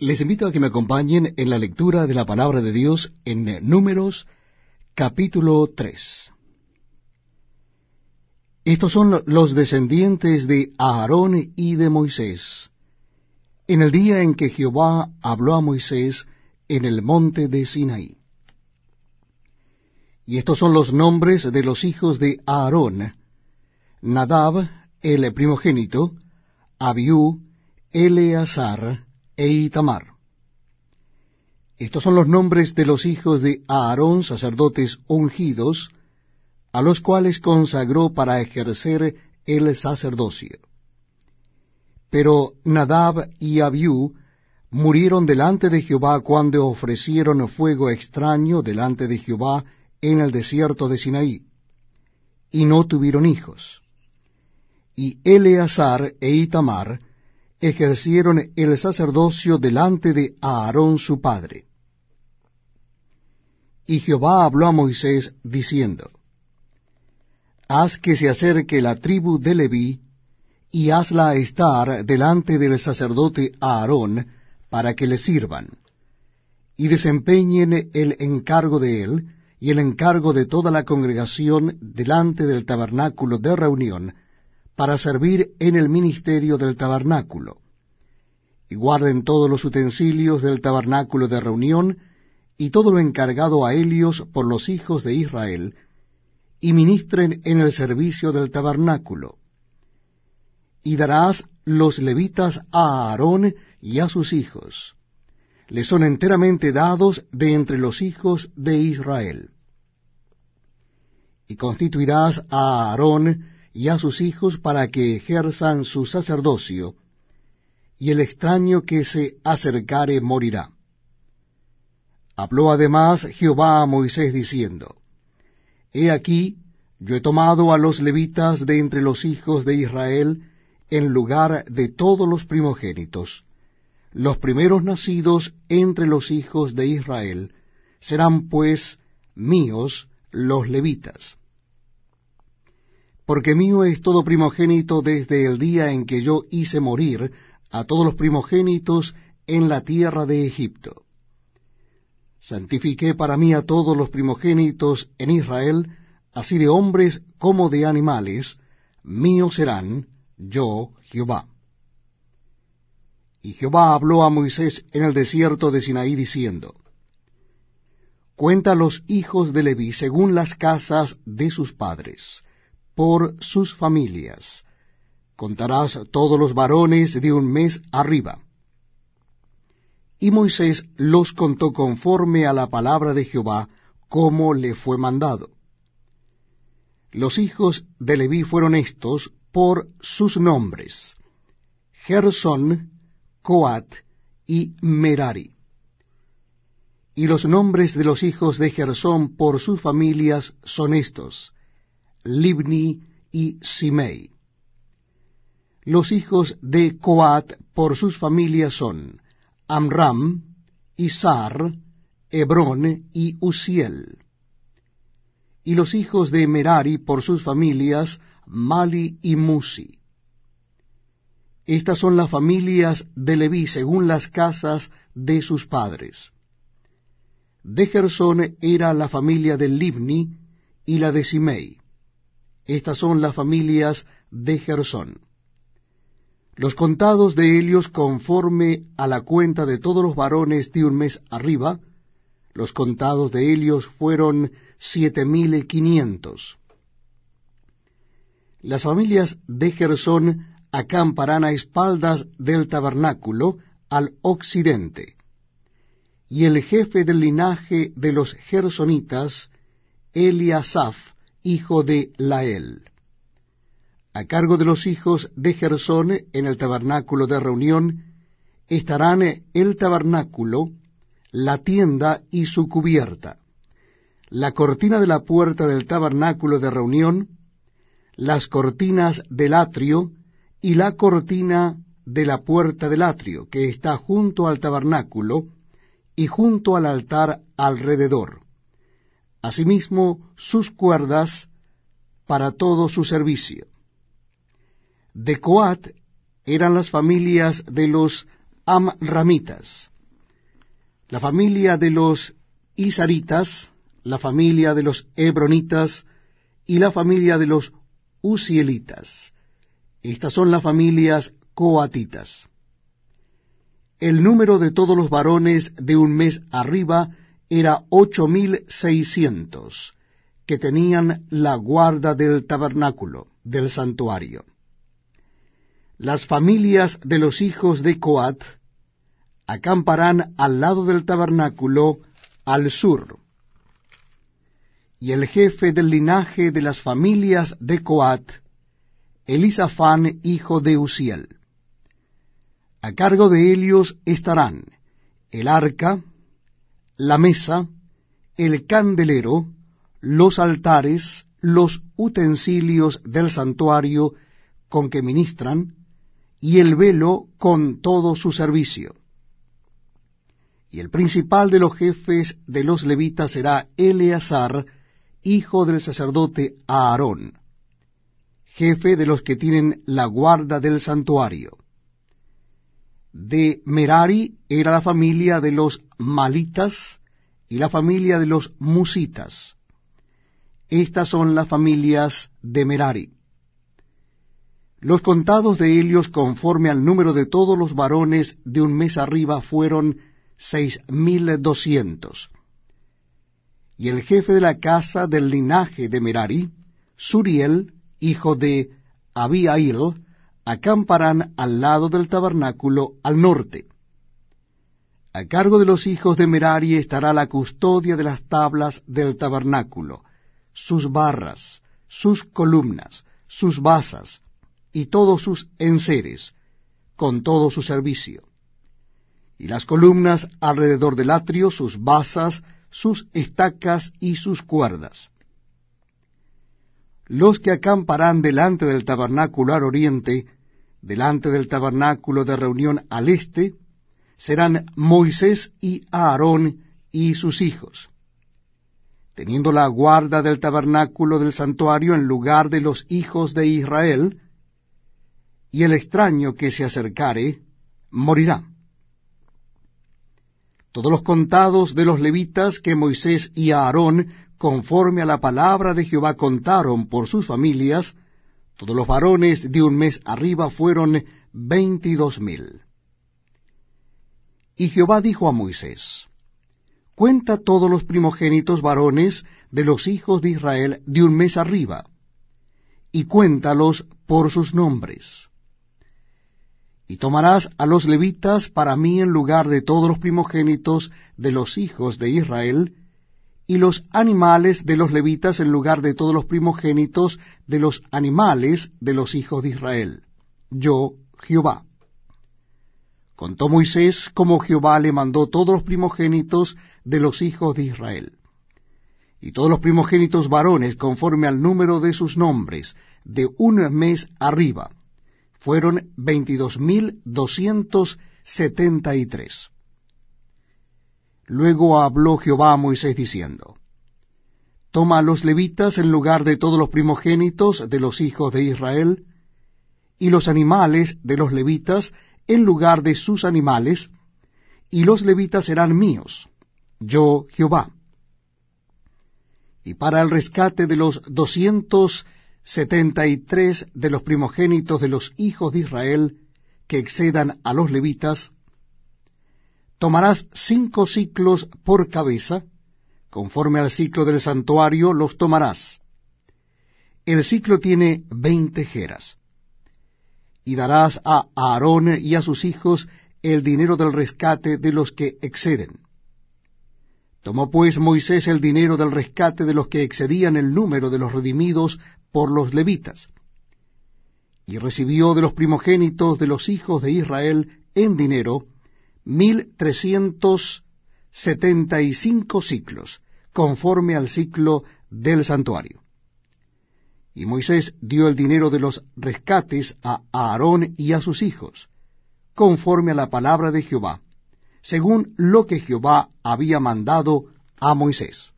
Les invito a que me acompañen en la lectura de la palabra de Dios en Números capítulo 3. Estos son los descendientes de Aarón y de Moisés, en el día en que Jehová habló a Moisés en el monte de Sinaí. Y estos son los nombres de los hijos de Aarón, Nadab, el primogénito, Abiú, Eleazar, e Itamar. Estos son los nombres de los hijos de Aarón, sacerdotes ungidos, a los cuales consagró para ejercer el sacerdocio. Pero Nadab y Abiú murieron delante de Jehová cuando ofrecieron fuego extraño delante de Jehová en el desierto de Sinaí, y no tuvieron hijos. Y Eleazar e Itamar ejercieron el sacerdocio delante de Aarón su padre. Y Jehová habló a Moisés diciendo, Haz que se acerque la tribu de Leví, y hazla estar delante del sacerdote Aarón, para que le sirvan, y desempeñen el encargo de él, y el encargo de toda la congregación delante del tabernáculo de reunión, para servir en el ministerio del tabernáculo. Y guarden todos los utensilios del tabernáculo de reunión, y todo lo encargado a ellos por los hijos de Israel, y ministren en el servicio del tabernáculo. Y darás los levitas a Aarón y a sus hijos. Les son enteramente dados de entre los hijos de Israel. Y constituirás a Aarón y a sus hijos para que ejerzan su sacerdocio, y el extraño que se acercare morirá. Habló además Jehová a Moisés diciendo, He aquí, yo he tomado a los levitas de entre los hijos de Israel en lugar de todos los primogénitos. Los primeros nacidos entre los hijos de Israel serán pues míos los levitas porque mío es todo primogénito desde el día en que yo hice morir a todos los primogénitos en la tierra de Egipto. Santifiqué para mí a todos los primogénitos en Israel, así de hombres como de animales, míos serán, yo Jehová. Y Jehová habló a Moisés en el desierto de Sinaí diciendo, Cuenta los hijos de Leví según las casas de sus padres, por sus familias. Contarás todos los varones de un mes arriba. Y Moisés los contó conforme a la palabra de Jehová, como le fue mandado. Los hijos de Leví fueron estos por sus nombres, Gersón, Coat y Merari. Y los nombres de los hijos de Gersón por sus familias son estos, Libni y Simei. Los hijos de Coat por sus familias son Amram, Isar, Hebrón y Uziel. Y los hijos de Merari por sus familias, Mali y Musi. Estas son las familias de Leví según las casas de sus padres. De Gersón era la familia de Libni y la de Simei. Estas son las familias de Gersón. Los contados de Helios conforme a la cuenta de todos los varones de un mes arriba, los contados de Helios fueron siete mil quinientos. Las familias de Gersón acamparán a espaldas del tabernáculo al occidente. Y el jefe del linaje de los gersonitas, Eliasaph, hijo de Lael. A cargo de los hijos de Gersón en el tabernáculo de reunión estarán el tabernáculo, la tienda y su cubierta, la cortina de la puerta del tabernáculo de reunión, las cortinas del atrio y la cortina de la puerta del atrio, que está junto al tabernáculo y junto al altar alrededor asimismo sus cuerdas para todo su servicio. De Coat eran las familias de los Amramitas, la familia de los Isaritas, la familia de los Hebronitas y la familia de los Uzielitas. Estas son las familias coatitas. El número de todos los varones de un mes arriba era ocho mil seiscientos, que tenían la guarda del tabernáculo, del santuario. Las familias de los hijos de Coat acamparán al lado del tabernáculo al sur. Y el jefe del linaje de las familias de Coat, Elisafán, hijo de Uziel. A cargo de ellos estarán el arca, la mesa, el candelero, los altares, los utensilios del santuario con que ministran, y el velo con todo su servicio. Y el principal de los jefes de los levitas será Eleazar, hijo del sacerdote Aarón, jefe de los que tienen la guarda del santuario de Merari era la familia de los Malitas y la familia de los Musitas. Estas son las familias de Merari. Los contados de Helios conforme al número de todos los varones de un mes arriba fueron seis mil doscientos. Y el jefe de la casa del linaje de Merari, Suriel, hijo de Abiail, acamparán al lado del tabernáculo al norte. A cargo de los hijos de Merari estará la custodia de las tablas del tabernáculo, sus barras, sus columnas, sus basas y todos sus enseres, con todo su servicio. Y las columnas alrededor del atrio, sus basas, sus estacas y sus cuerdas. Los que acamparán delante del tabernáculo al oriente, delante del tabernáculo de reunión al este, serán Moisés y Aarón y sus hijos, teniendo la guarda del tabernáculo del santuario en lugar de los hijos de Israel, y el extraño que se acercare morirá. Todos los contados de los levitas que Moisés y Aarón conforme a la palabra de Jehová contaron por sus familias, todos los varones de un mes arriba fueron veintidós mil. Y Jehová dijo a Moisés, Cuenta todos los primogénitos varones de los hijos de Israel de un mes arriba, y cuéntalos por sus nombres. Y tomarás a los levitas para mí en lugar de todos los primogénitos de los hijos de Israel, y los animales de los levitas en lugar de todos los primogénitos de los animales de los hijos de Israel. Yo, Jehová. Contó Moisés como Jehová le mandó todos los primogénitos de los hijos de Israel. Y todos los primogénitos varones, conforme al número de sus nombres, de un mes arriba, fueron veintidós mil doscientos setenta y tres. Luego habló Jehová a Moisés diciendo, Toma a los levitas en lugar de todos los primogénitos de los hijos de Israel, y los animales de los levitas en lugar de sus animales, y los levitas serán míos, yo Jehová. Y para el rescate de los doscientos setenta y tres de los primogénitos de los hijos de Israel que excedan a los levitas, tomarás cinco ciclos por cabeza, conforme al ciclo del santuario los tomarás. El ciclo tiene veinte jeras. Y darás a Aarón y a sus hijos el dinero del rescate de los que exceden. Tomó pues Moisés el dinero del rescate de los que excedían el número de los redimidos por los levitas, y recibió de los primogénitos de los hijos de Israel en dinero mil trescientos setenta y cinco ciclos, conforme al ciclo del santuario. Y Moisés dio el dinero de los rescates a Aarón y a sus hijos, conforme a la palabra de Jehová, según lo que Jehová había mandado a Moisés.